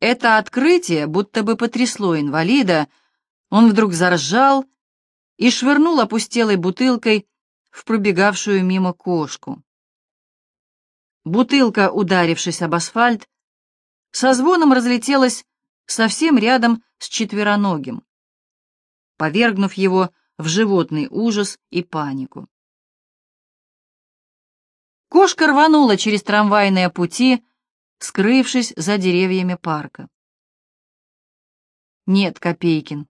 Это открытие будто бы потрясло инвалида, он вдруг заржал и швырнул опустелой бутылкой в пробегавшую мимо кошку. Бутылка, ударившись об асфальт, со звоном разлетелась совсем рядом с четвероногим, повергнув его в животный ужас и панику. Кошка рванула через трамвайные пути, скрывшись за деревьями парка. «Нет, Копейкин,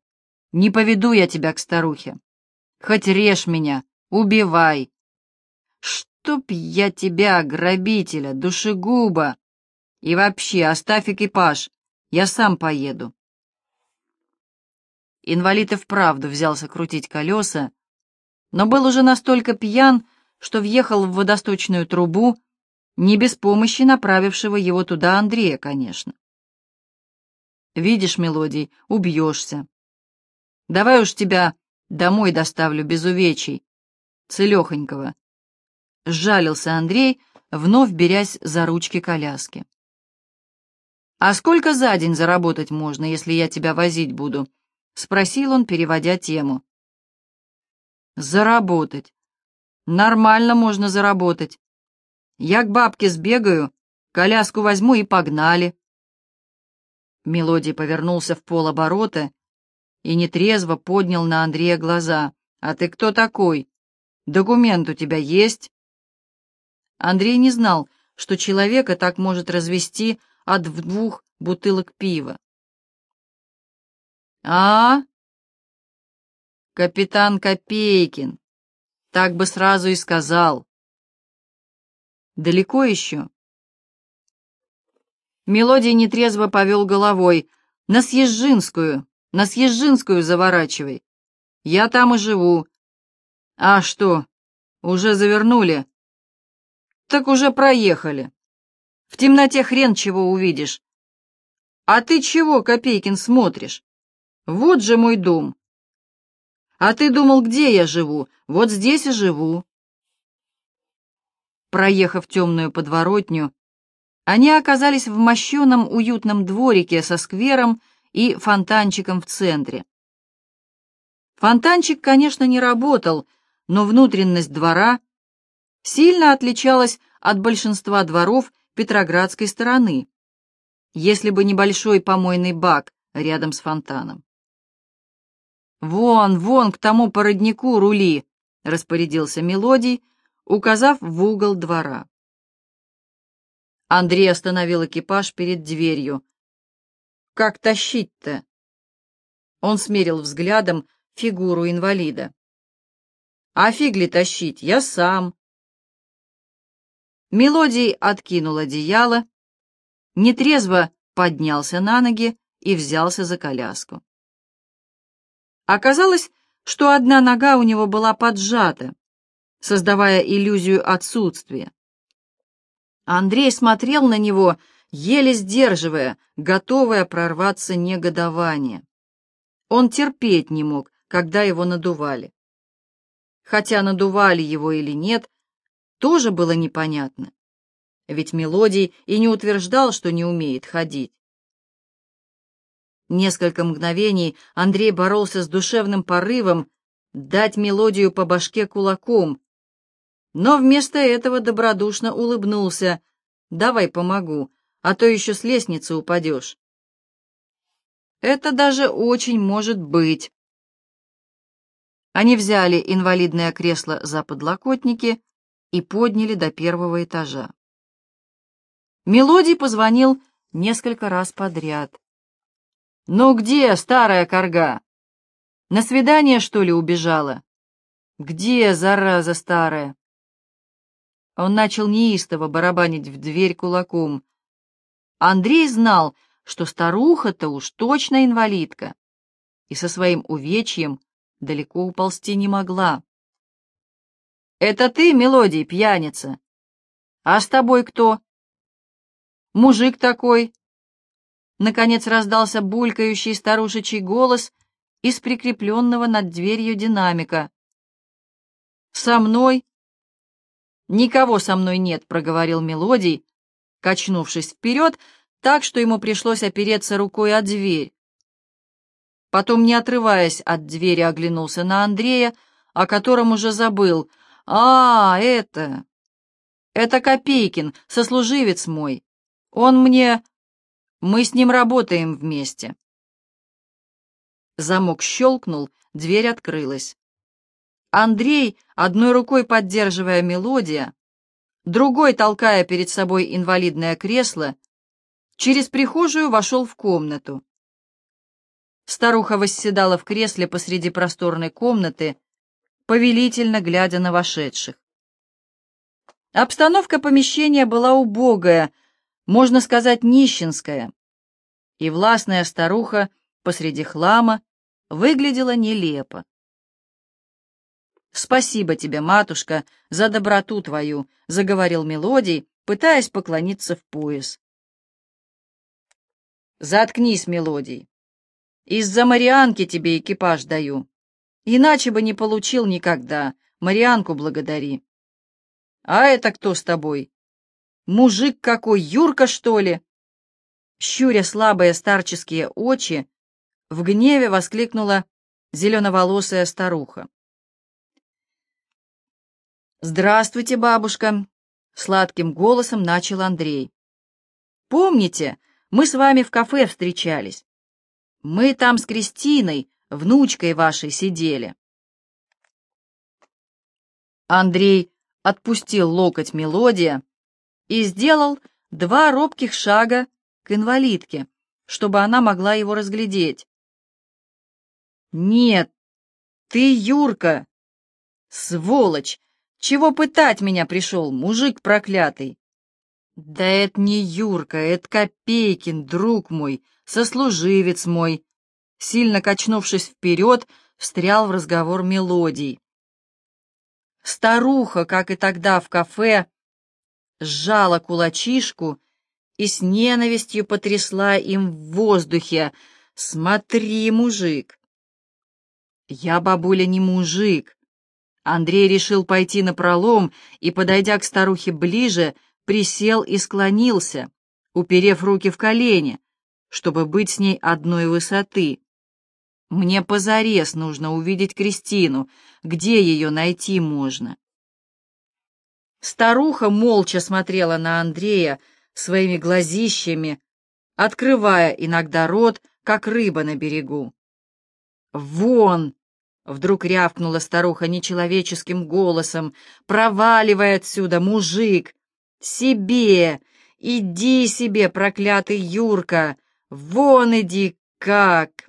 не поведу я тебя к старухе. Хоть режь меня, убивай. Чтоб я тебя, грабителя, душегуба! И вообще, оставь экипаж, я сам поеду». Инвалид и вправду взялся крутить колеса, но был уже настолько пьян, что въехал в водосточную трубу, не без помощи направившего его туда Андрея, конечно. «Видишь, мелодий, убьешься. Давай уж тебя домой доставлю без увечий, целехонького». Сжалился Андрей, вновь берясь за ручки коляски. «А сколько за день заработать можно, если я тебя возить буду?» — спросил он, переводя тему. «Заработать. Нормально можно заработать. Я к бабке сбегаю, коляску возьму и погнали. Мелодий повернулся в полоборота и нетрезво поднял на Андрея глаза. «А ты кто такой? Документ у тебя есть?» Андрей не знал, что человека так может развести от двух бутылок пива. «А? Капитан Копейкин, так бы сразу и сказал. Далеко еще? Мелодий нетрезво повел головой. На Съезжинскую, на Съезжинскую заворачивай. Я там и живу. А что, уже завернули? Так уже проехали. В темноте хрен чего увидишь. А ты чего, Копейкин, смотришь? Вот же мой дом. А ты думал, где я живу? Вот здесь и живу. Проехав темную подворотню, они оказались в мощеном уютном дворике со сквером и фонтанчиком в центре. Фонтанчик, конечно, не работал, но внутренность двора сильно отличалась от большинства дворов Петроградской стороны, если бы небольшой помойный бак рядом с фонтаном. «Вон, вон, к тому породнику рули!» — распорядился Мелодий, указав в угол двора. Андрей остановил экипаж перед дверью. «Как тащить-то?» Он смерил взглядом фигуру инвалида. «А фиг ли тащить? Я сам!» Мелодий откинул одеяло, нетрезво поднялся на ноги и взялся за коляску. Оказалось, что одна нога у него была поджата, создавая иллюзию отсутствия. Андрей смотрел на него, еле сдерживая, готовое прорваться негодование. Он терпеть не мог, когда его надували. Хотя надували его или нет, тоже было непонятно. Ведь Мелодий и не утверждал, что не умеет ходить. Несколько мгновений Андрей боролся с душевным порывом дать мелодию по башке кулаком, но вместо этого добродушно улыбнулся. «Давай помогу, а то еще с лестницы упадешь». «Это даже очень может быть». Они взяли инвалидное кресло за подлокотники и подняли до первого этажа. Мелодий позвонил несколько раз подряд. «Ну где старая корга? На свидание, что ли, убежала? Где, зараза старая?» Он начал неистово барабанить в дверь кулаком. Андрей знал, что старуха-то уж точно инвалидка, и со своим увечьем далеко уползти не могла. «Это ты, мелодий, пьяница? А с тобой кто?» «Мужик такой, Наконец раздался булькающий старушечий голос из прикрепленного над дверью динамика. «Со мной?» «Никого со мной нет», — проговорил Мелодий, качнувшись вперед, так что ему пришлось опереться рукой о дверь. Потом, не отрываясь от двери, оглянулся на Андрея, о котором уже забыл. «А, это... Это Копейкин, сослуживец мой. Он мне... Мы с ним работаем вместе». Замок щелкнул, дверь открылась. Андрей, одной рукой поддерживая мелодия, другой толкая перед собой инвалидное кресло, через прихожую вошел в комнату. Старуха восседала в кресле посреди просторной комнаты, повелительно глядя на вошедших. Обстановка помещения была убогая, можно сказать, нищенская, и властная старуха посреди хлама выглядела нелепо. «Спасибо тебе, матушка, за доброту твою», — заговорил Мелодий, пытаясь поклониться в пояс. «Заткнись, Мелодий. Из-за Марианки тебе экипаж даю. Иначе бы не получил никогда. Марианку благодари. А это кто с тобой? Мужик какой, Юрка, что ли? Щуря слабые старческие очи, в гневе воскликнула зеленоволосая старуха. «Здравствуйте, бабушка!» — сладким голосом начал Андрей. «Помните, мы с вами в кафе встречались? Мы там с Кристиной, внучкой вашей, сидели. Андрей отпустил локоть мелодия и сделал два робких шага к инвалидке, чтобы она могла его разглядеть. «Нет, ты Юрка! Сволочь! Чего пытать меня пришел, мужик проклятый?» «Да это не Юрка, это Копейкин, друг мой, сослуживец мой, сильно качнувшись вперед, встрял в разговор мелодий. Старуха, как и тогда в кафе, сжала кулачишку и с ненавистью потрясла им в воздухе. «Смотри, мужик!» «Я, бабуля, не мужик!» Андрей решил пойти на пролом и, подойдя к старухе ближе, присел и склонился, уперев руки в колени, чтобы быть с ней одной высоты. Мне позарез нужно увидеть Кристину. Где ее найти можно? Старуха молча смотрела на Андрея своими глазищами, открывая иногда рот, как рыба на берегу. «Вон!» — вдруг рявкнула старуха нечеловеческим голосом. «Проваливай отсюда, мужик! Себе! Иди себе, проклятый Юрка! Вон иди, как!»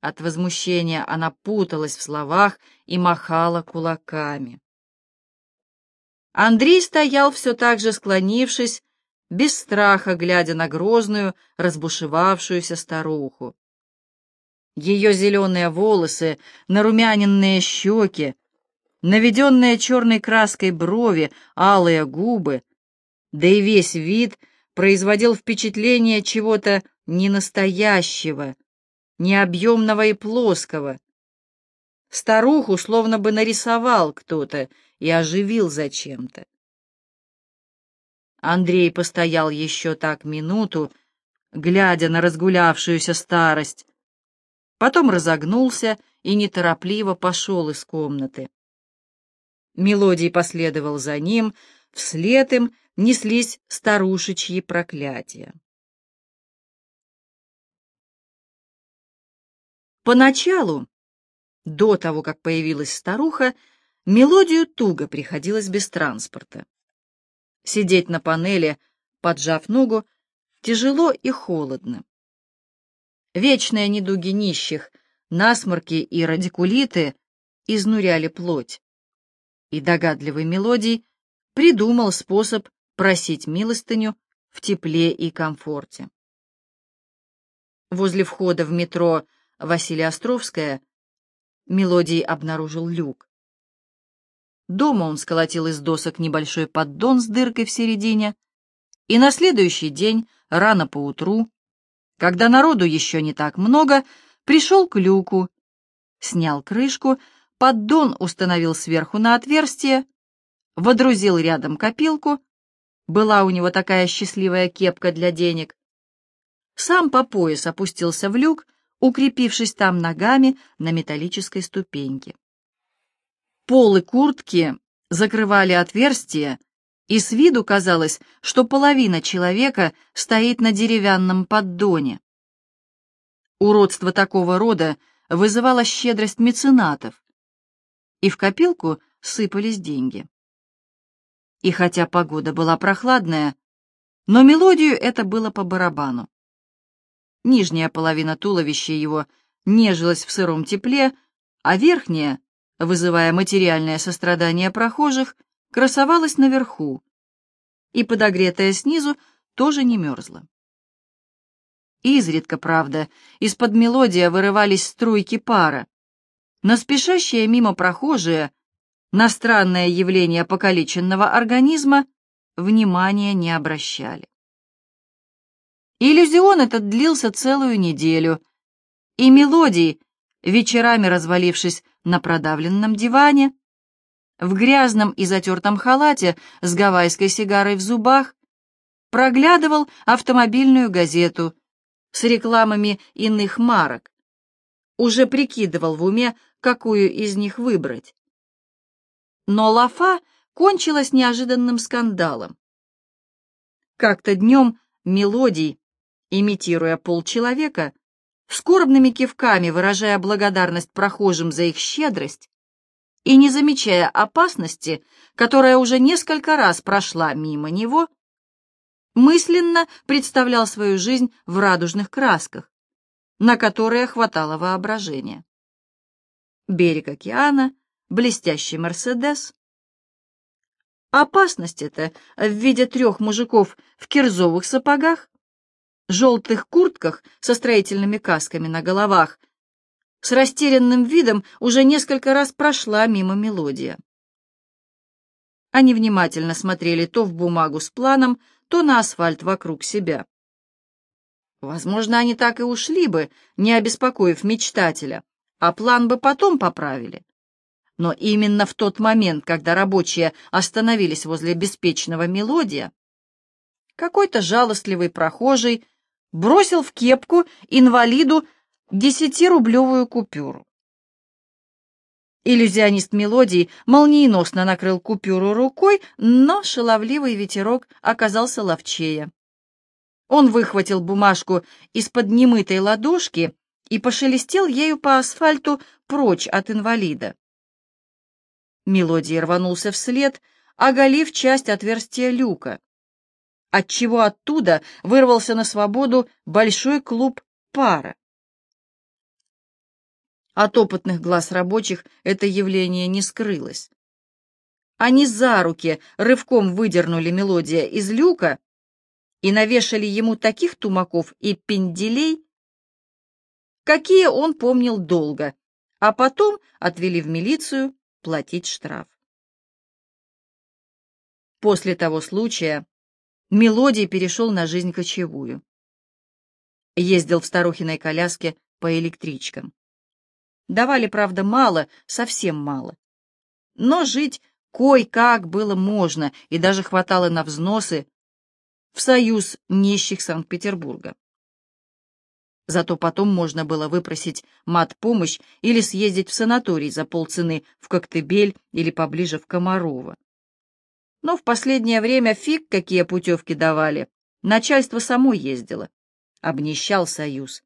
От возмущения она путалась в словах и махала кулаками. Андрей стоял все так же склонившись, без страха глядя на грозную, разбушевавшуюся старуху. Ее зеленые волосы, нарумяненные щеки, наведенные черной краской брови, алые губы, да и весь вид производил впечатление чего-то ненастоящего, необъемного и плоского. Старуху словно бы нарисовал кто-то и оживил зачем-то. Андрей постоял еще так минуту, глядя на разгулявшуюся старость, потом разогнулся и неторопливо пошел из комнаты. Мелодий последовал за ним, вслед им неслись старушечьи проклятия. Поначалу, до того, как появилась старуха, мелодию туго приходилось без транспорта. Сидеть на панели, поджав ногу, тяжело и холодно. Вечные недуги нищих, насморки и радикулиты изнуряли плоть. И догадливый мелодий придумал способ просить милостыню в тепле и комфорте. Возле входа в метро Василия Островская, мелодий обнаружил люк. Дома он сколотил из досок небольшой поддон с дыркой в середине, и на следующий день, рано поутру, когда народу еще не так много, пришел к люку, снял крышку, поддон установил сверху на отверстие, водрузил рядом копилку, была у него такая счастливая кепка для денег, сам по пояс опустился в люк, укрепившись там ногами на металлической ступеньке. Полы куртки закрывали отверстие, и с виду казалось, что половина человека стоит на деревянном поддоне. Уродство такого рода вызывало щедрость меценатов, и в копилку сыпались деньги. И хотя погода была прохладная, но мелодию это было по барабану. Нижняя половина туловища его нежилась в сыром тепле, а верхняя, вызывая материальное сострадание прохожих, красовалась наверху, и подогретая снизу тоже не мерзла. Изредка, правда, из-под мелодия вырывались струйки пара, но спешащие мимо прохожие на странное явление покалеченного организма внимания не обращали. Иллюзион этот длился целую неделю, и мелодий, вечерами развалившись на продавленном диване, в грязном и затертом халате с гавайской сигарой в зубах, проглядывал автомобильную газету с рекламами иных марок, уже прикидывал в уме, какую из них выбрать. Но лафа кончилась неожиданным скандалом. Как-то днем мелодий, имитируя полчеловека, скорбными кивками выражая благодарность прохожим за их щедрость и не замечая опасности, которая уже несколько раз прошла мимо него, мысленно представлял свою жизнь в радужных красках, на которые хватало воображения. Берег океана, блестящий Мерседес. Опасность эта в виде трех мужиков в кирзовых сапогах, желтых куртках со строительными касками на головах, с растерянным видом уже несколько раз прошла мимо мелодия. Они внимательно смотрели то в бумагу с планом, то на асфальт вокруг себя. Возможно, они так и ушли бы, не обеспокоив мечтателя, а план бы потом поправили. Но именно в тот момент, когда рабочие остановились возле беспечного мелодия, какой-то жалостливый прохожий бросил в кепку инвалиду десятирублевую купюру. Иллюзионист мелодии молниеносно накрыл купюру рукой, но шаловливый ветерок оказался ловчее. Он выхватил бумажку из-под немытой ладошки и пошелестел ею по асфальту прочь от инвалида. Мелодий рванулся вслед, оголив часть отверстия люка, отчего оттуда вырвался на свободу большой клуб пара. От опытных глаз рабочих это явление не скрылось. Они за руки рывком выдернули мелодия из люка и навешали ему таких тумаков и пенделей, какие он помнил долго, а потом отвели в милицию платить штраф. После того случая Мелодий перешел на жизнь кочевую. Ездил в старухиной коляске по электричкам. Давали, правда, мало, совсем мало. Но жить кой-как было можно, и даже хватало на взносы в союз нищих Санкт-Петербурга. Зато потом можно было выпросить мат-помощь или съездить в санаторий за полцены в Коктебель или поближе в Комарово. Но в последнее время фиг какие путевки давали. Начальство само ездило. Обнищал союз.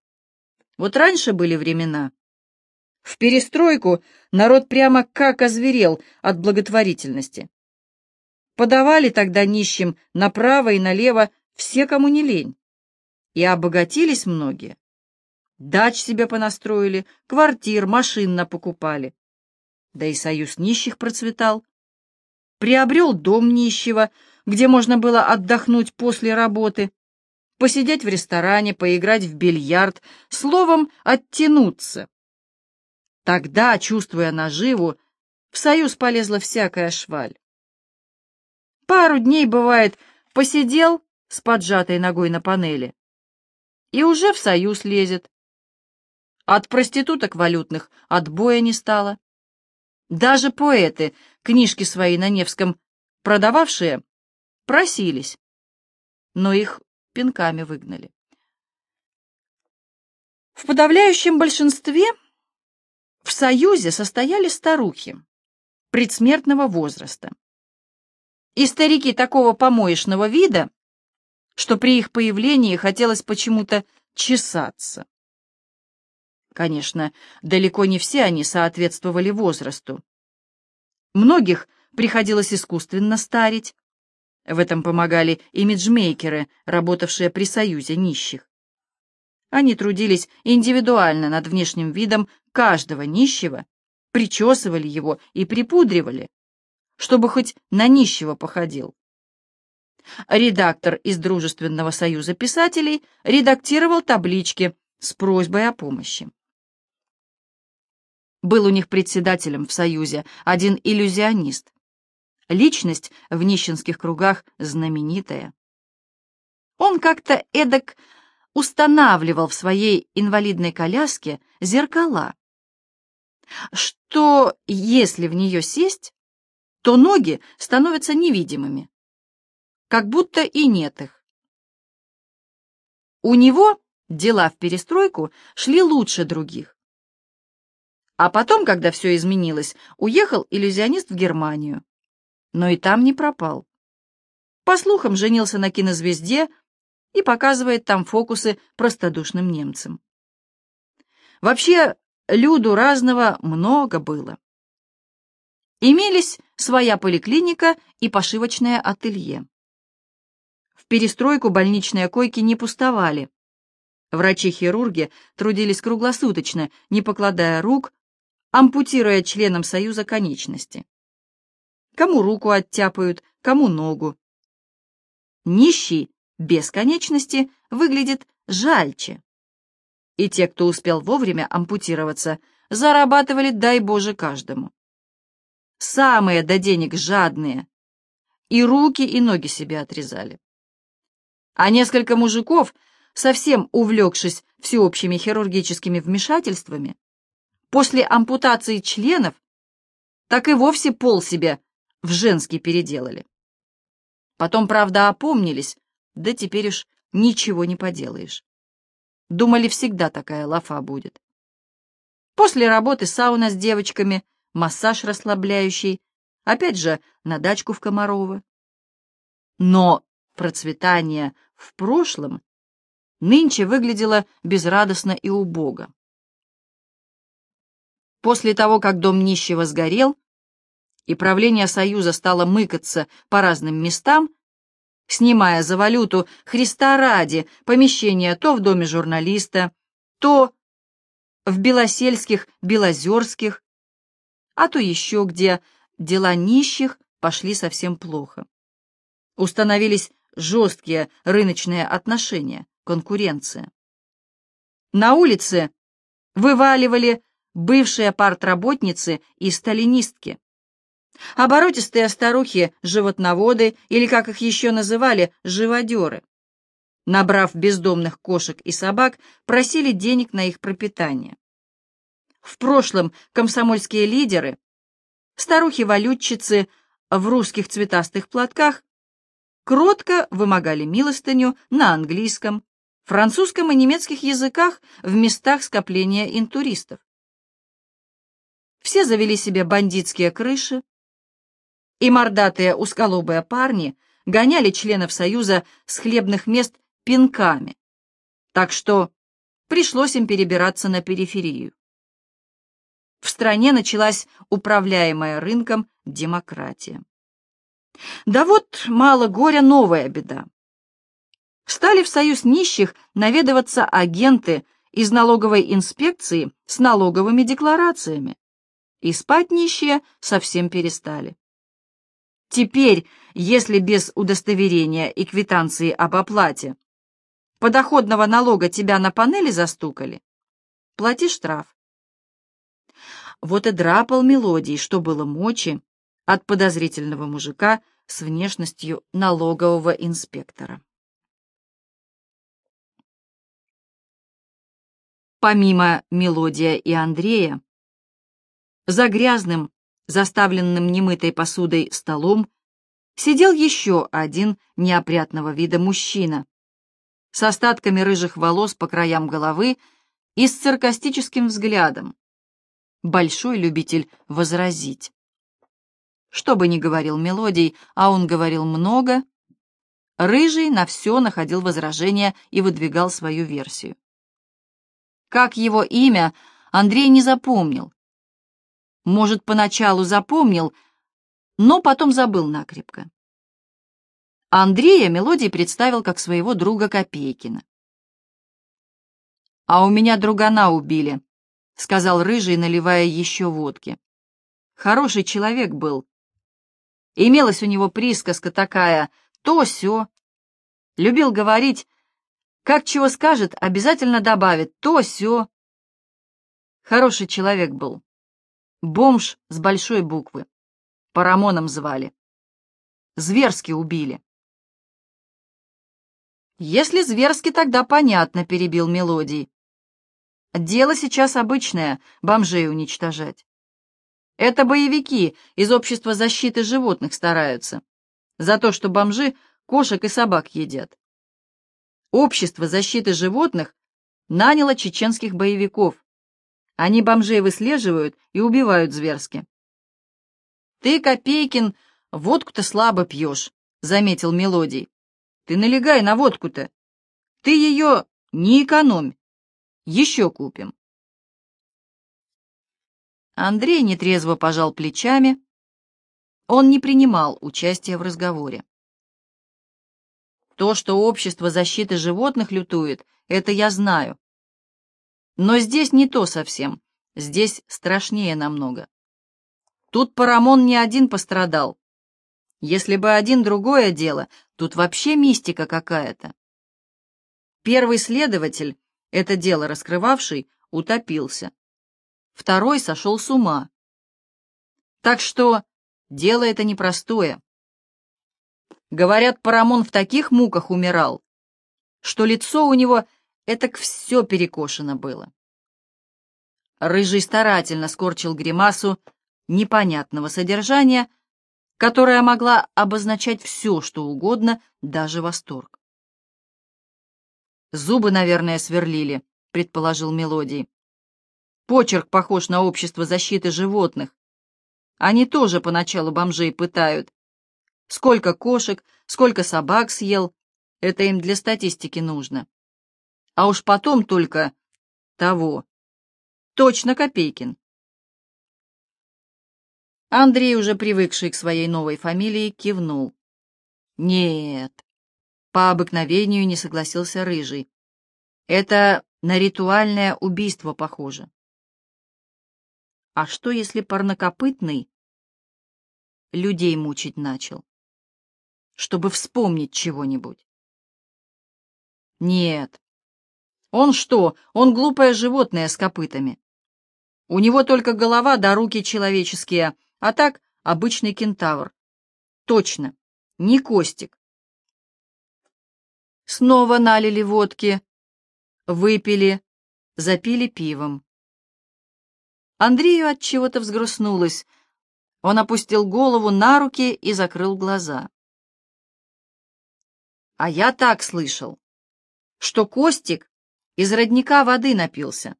Вот раньше были времена, в перестройку народ прямо как озверел от благотворительности. Подавали тогда нищим направо и налево все, кому не лень. И обогатились многие. Дач себе понастроили, квартир, машин напокупали. Да и союз нищих процветал. Приобрел дом нищего, где можно было отдохнуть после работы, посидеть в ресторане, поиграть в бильярд, словом, оттянуться. Тогда, чувствуя наживу, в союз полезла всякая шваль. Пару дней, бывает, посидел с поджатой ногой на панели, и уже в союз лезет. От проституток валютных отбоя не стало. Даже поэты, книжки свои на Невском продававшие, просились, но их пинками выгнали. В подавляющем большинстве в союзе состояли старухи предсмертного возраста. И старики такого помоечного вида, что при их появлении хотелось почему-то чесаться. Конечно, далеко не все они соответствовали возрасту. Многих приходилось искусственно старить. В этом помогали имиджмейкеры, работавшие при Союзе нищих. Они трудились индивидуально над внешним видом каждого нищего, причесывали его и припудривали, чтобы хоть на нищего походил. Редактор из Дружественного союза писателей редактировал таблички с просьбой о помощи. Был у них председателем в союзе один иллюзионист. Личность в нищенских кругах знаменитая. Он как-то эдак устанавливал в своей инвалидной коляске зеркала, что если в нее сесть, то ноги становятся невидимыми, как будто и нет их. У него дела в перестройку шли лучше других. А потом, когда все изменилось, уехал иллюзионист в Германию. Но и там не пропал. По слухам, женился на кинозвезде и показывает там фокусы простодушным немцам. Вообще, люду разного много было. Имелись своя поликлиника и пошивочное ателье. В перестройку больничные койки не пустовали. Врачи-хирурги трудились круглосуточно, не покладая рук, ампутируя членам Союза конечности. Кому руку оттяпают, кому ногу. Нищий без конечности выглядит жальче и те, кто успел вовремя ампутироваться, зарабатывали, дай Боже, каждому. Самые до денег жадные, и руки, и ноги себе отрезали. А несколько мужиков, совсем увлекшись всеобщими хирургическими вмешательствами, после ампутации членов, так и вовсе пол себе в женский переделали. Потом, правда, опомнились, да теперь уж ничего не поделаешь. Думали, всегда такая лафа будет. После работы сауна с девочками, массаж расслабляющий, опять же, на дачку в Комарово. Но процветание в прошлом нынче выглядело безрадостно и убого. После того, как дом нищего сгорел, и правление Союза стало мыкаться по разным местам, снимая за валюту Христа ради помещения то в доме журналиста, то в Белосельских, Белозерских, а то еще где дела нищих пошли совсем плохо. Установились жесткие рыночные отношения, конкуренция. На улице вываливали бывшие партработницы и сталинистки. Оборотистые старухи, животноводы, или, как их еще называли, живодеры, набрав бездомных кошек и собак, просили денег на их пропитание. В прошлом комсомольские лидеры, старухи-валютчицы в русских цветастых платках, кротко вымогали милостыню на английском, французском и немецких языках в местах скопления интуристов. Все завели себе бандитские крыши, и мордатые узколобые парни гоняли членов Союза с хлебных мест пинками, так что пришлось им перебираться на периферию. В стране началась управляемая рынком демократия. Да вот, мало горя, новая беда. Стали в союз нищих наведываться агенты из налоговой инспекции с налоговыми декларациями, и спать нищие совсем перестали. Теперь, если без удостоверения и квитанции об оплате подоходного налога тебя на панели застукали, плати штраф. Вот и драпал мелодий, что было мочи, от подозрительного мужика с внешностью налогового инспектора. Помимо Мелодия и Андрея, за грязным, заставленным немытой посудой столом, сидел еще один неопрятного вида мужчина с остатками рыжих волос по краям головы и с саркастическим взглядом. Большой любитель возразить. Что бы ни говорил Мелодий, а он говорил много, Рыжий на все находил возражения и выдвигал свою версию. Как его имя, Андрей не запомнил. Может, поначалу запомнил, но потом забыл накрепко. Андрея Мелодий представил как своего друга Копейкина. «А у меня другана убили», — сказал Рыжий, наливая еще водки. «Хороший человек был. Имелась у него присказка такая, то-сё. Любил говорить, как чего скажет, обязательно добавит, то-сё. Хороший человек был. Бомж с большой буквы. Парамоном звали. Зверски убили. «Если зверски, тогда понятно», — перебил Мелодий. «Дело сейчас обычное — бомжей уничтожать. Это боевики из общества защиты животных стараются. За то, что бомжи кошек и собак едят. Общество защиты животных наняло чеченских боевиков. Они бомжей выслеживают и убивают зверски. «Ты, Копейкин, водку-то слабо пьешь», — заметил Мелодий. Ты налегай на водку-то. Ты ее не экономь. Еще купим. Андрей нетрезво пожал плечами. Он не принимал участия в разговоре. То, что общество защиты животных лютует, это я знаю. Но здесь не то совсем. Здесь страшнее намного. Тут Парамон не один пострадал. Если бы один другое дело, тут вообще мистика какая-то. Первый следователь, это дело раскрывавший, утопился. Второй сошел с ума. Так что дело это непростое. Говорят, Парамон в таких муках умирал, что лицо у него этак все перекошено было. Рыжий старательно скорчил гримасу непонятного содержания, которая могла обозначать все, что угодно, даже восторг. «Зубы, наверное, сверлили», — предположил Мелодий. «Почерк похож на общество защиты животных. Они тоже поначалу бомжей пытают. Сколько кошек, сколько собак съел, это им для статистики нужно. А уж потом только того. Точно Копейкин. Андрей, уже привыкший к своей новой фамилии, кивнул. «Нет», — по обыкновению не согласился Рыжий. «Это на ритуальное убийство похоже». «А что, если парнокопытный людей мучить начал, чтобы вспомнить чего-нибудь?» «Нет. Он что, он глупое животное с копытами. У него только голова да руки человеческие, а так, обычный кентавр. Точно, не Костик. Снова налили водки, выпили, запили пивом. Андрею от чего-то взгрустнулось. Он опустил голову на руки и закрыл глаза. А я так слышал, что Костик из родника воды напился.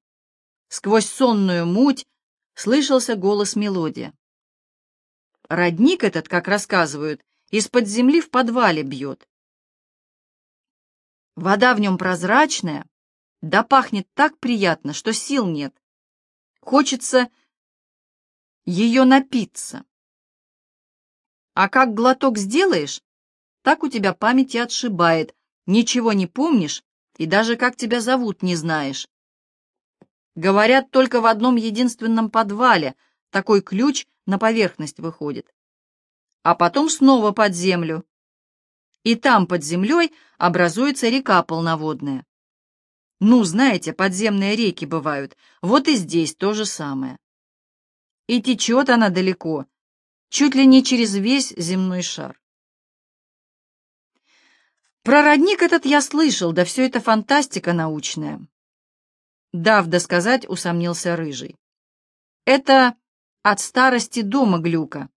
Сквозь сонную муть слышался голос мелодия. Родник этот, как рассказывают, из-под земли в подвале бьет. Вода в нем прозрачная, да пахнет так приятно, что сил нет. Хочется ее напиться. А как глоток сделаешь, так у тебя память и отшибает, ничего не помнишь и даже как тебя зовут не знаешь. Говорят, только в одном единственном подвале такой ключ на поверхность выходит, а потом снова под землю. И там под землей образуется река полноводная. Ну, знаете, подземные реки бывают, вот и здесь то же самое. И течет она далеко, чуть ли не через весь земной шар. Про родник этот я слышал, да все это фантастика научная. Дав досказать, усомнился Рыжий. Это от старости дома глюка.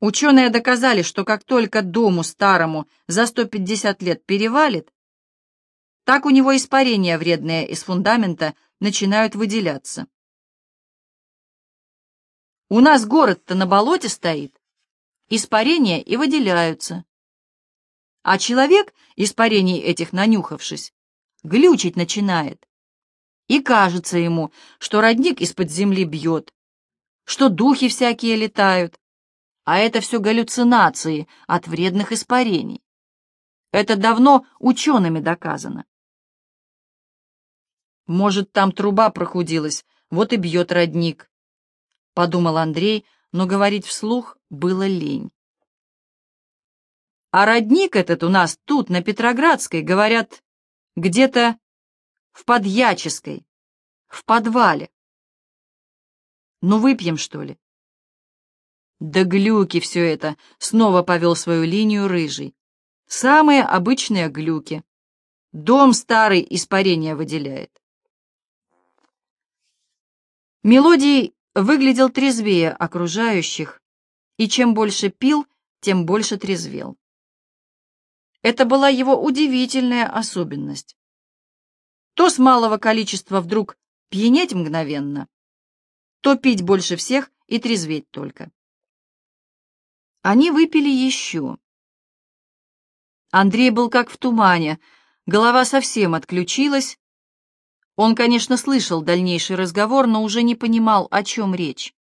Ученые доказали, что как только дому старому за 150 лет перевалит, Так у него испарения вредные из фундамента начинают выделяться. У нас город-то на болоте стоит, испарения и выделяются. А человек, испарений этих нанюхавшись, глючить начинает. И кажется ему, что родник из-под земли бьет, что духи всякие летают, а это все галлюцинации от вредных испарений. Это давно учеными доказано. Может, там труба прохудилась, вот и бьет родник, — подумал Андрей, но говорить вслух было лень. А родник этот у нас тут, на Петроградской, говорят, где-то в Подьяческой, в подвале. Ну, выпьем, что ли? Да глюки все это, снова повел свою линию рыжий. Самые обычные глюки. Дом старый испарение выделяет. Мелодий выглядел трезвее окружающих, и чем больше пил, тем больше трезвел. Это была его удивительная особенность. То с малого количества вдруг пьянеть мгновенно, то пить больше всех и трезветь только. Они выпили еще. Андрей был как в тумане, голова совсем отключилась. Он, конечно, слышал дальнейший разговор, но уже не понимал, о чем речь.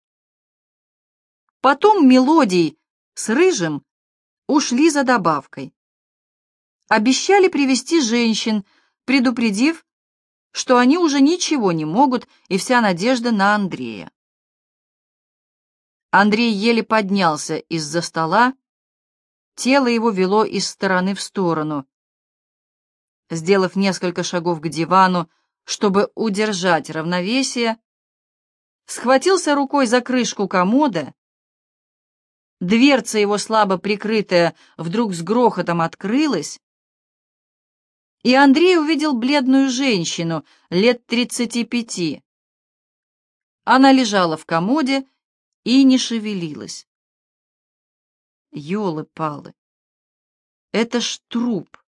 Потом мелодий с рыжим ушли за добавкой. Обещали привести женщин, предупредив, что они уже ничего не могут, и вся надежда на Андрея. Андрей еле поднялся из-за стола, тело его вело из стороны в сторону. Сделав несколько шагов к дивану, чтобы удержать равновесие, схватился рукой за крышку комода, дверца его слабо прикрытая вдруг с грохотом открылась, и Андрей увидел бледную женщину лет тридцати пяти. Она лежала в комоде и не шевелилась. Ёлы-палы, это ж труп.